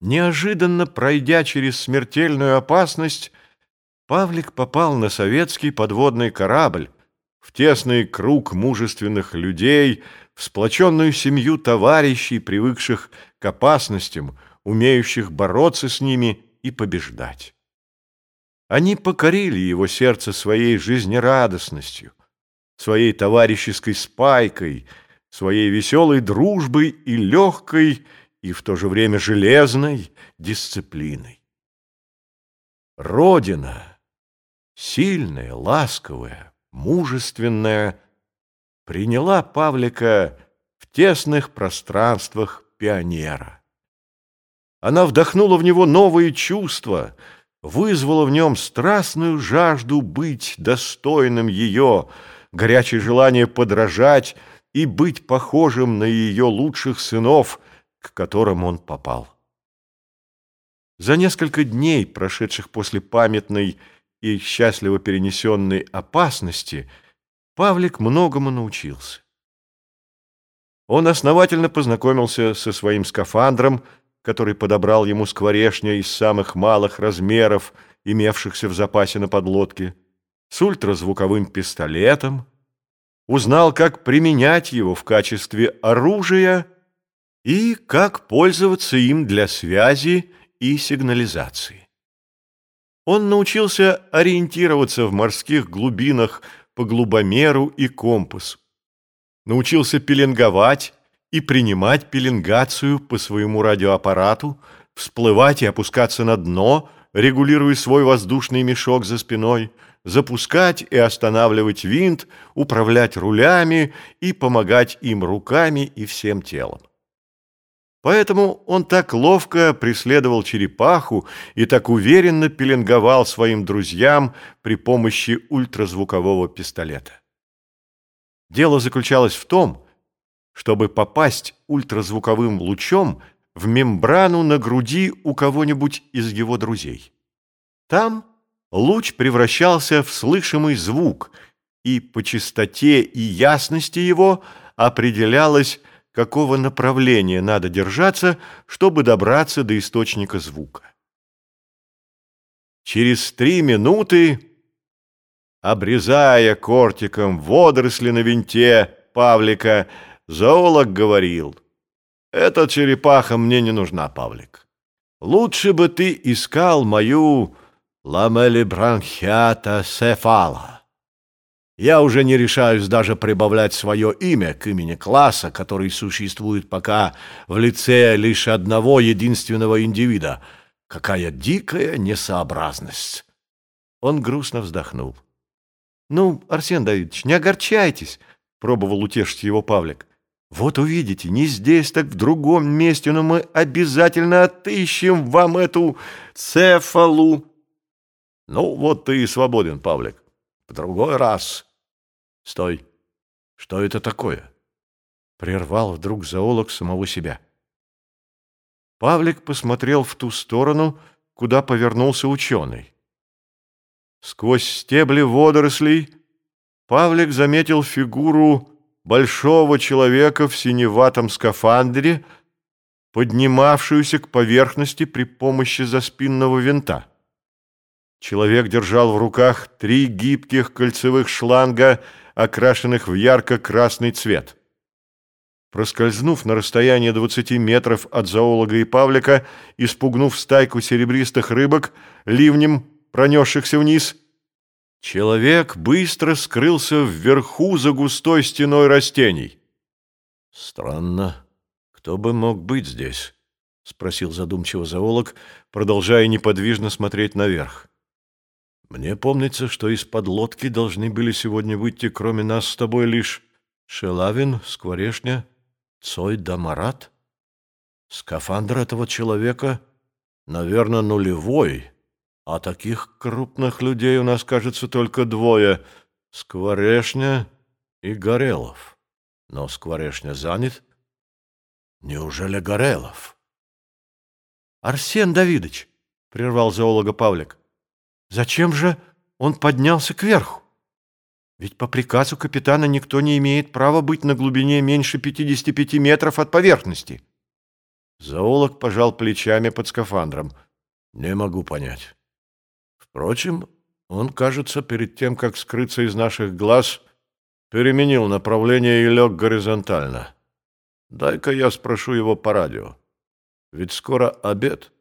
Неожиданно пройдя через смертельную опасность, Павлик попал на советский подводный корабль, в тесный круг мужественных людей, в сплоченную семью товарищей, привыкших к опасностям, умеющих бороться с ними и побеждать. Они покорили его сердце своей жизнерадостностью, своей товарищеской спайкой, своей веселой дружбой и легкой, и в то же время железной дисциплиной. Родина, сильная, ласковая, мужественная, приняла Павлика в тесных пространствах пионера. Она вдохнула в него новые чувства, вызвала в нем страстную жажду быть достойным ее, горячее желание подражать и быть похожим на ее лучших сынов – к которым он попал. За несколько дней, прошедших после памятной и счастливо перенесенной опасности, Павлик многому научился. Он основательно познакомился со своим скафандром, который подобрал ему скворешня из самых малых размеров, имевшихся в запасе на подлодке, с ультразвуковым пистолетом, узнал, как применять его в качестве оружия и как пользоваться им для связи и сигнализации. Он научился ориентироваться в морских глубинах по глубомеру и компасу, научился пеленговать и принимать пеленгацию по своему радиоаппарату, всплывать и опускаться на дно, регулируя свой воздушный мешок за спиной, запускать и останавливать винт, управлять рулями и помогать им руками и всем телом. Поэтому он так ловко преследовал черепаху и так уверенно пеленговал своим друзьям при помощи ультразвукового пистолета. Дело заключалось в том, чтобы попасть ультразвуковым лучом в мембрану на груди у кого-нибудь из его друзей. Там луч превращался в слышимый звук, и по частоте и ясности его определялось какого направления надо держаться, чтобы добраться до источника звука. Через три минуты, обрезая кортиком водоросли на винте Павлика, зоолог говорил, «Эта черепаха мне не нужна, Павлик. Лучше бы ты искал мою ламелибранхиата сефала». Я уже не решаюсь даже прибавлять свое имя к имени класса, который существует пока в лице лишь одного единственного индивида. Какая дикая несообразность!» Он грустно вздохнул. «Ну, Арсен Давидович, не огорчайтесь», — пробовал утешить его Павлик. «Вот увидите, не здесь, так в другом месте, но мы обязательно отыщем вам эту цефалу». «Ну, вот ты и свободен, Павлик. В другой раз». Стой! Что это такое? Прервал вдруг зоолог самого себя. Павлик посмотрел в ту сторону, куда повернулся ученый. Сквозь стебли водорослей Павлик заметил фигуру большого человека в синеватом скафандре, поднимавшуюся к поверхности при помощи заспинного винта. Человек держал в руках три гибких кольцевых шланга, окрашенных в ярко-красный цвет. Проскользнув на расстояние 20 метров от зоолога и Павлика, испугнув стайку серебристых рыбок, ливнем пронесшихся вниз, человек быстро скрылся вверху за густой стеной растений. «Странно, кто бы мог быть здесь?» — спросил задумчиво зоолог, продолжая неподвижно смотреть наверх. Мне помнится, что из-под лодки должны были сегодня выйти, кроме нас с тобой, лишь Шелавин, Скворешня, Цой да Марат. Скафандр этого человека, наверное, нулевой, а таких крупных людей у нас, кажется, только двое — Скворешня и Горелов. Но Скворешня занят. Неужели Горелов? — Арсен Давидович, — прервал зоолога Павлик, — Зачем же он поднялся кверху? Ведь по приказу капитана никто не имеет права быть на глубине меньше 55 метров от поверхности. Зоолог пожал плечами под скафандром. Не могу понять. Впрочем, он, кажется, перед тем, как скрыться из наших глаз, переменил направление и лег горизонтально. Дай-ка я спрошу его по радио. Ведь скоро обед.